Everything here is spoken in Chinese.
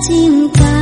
精彩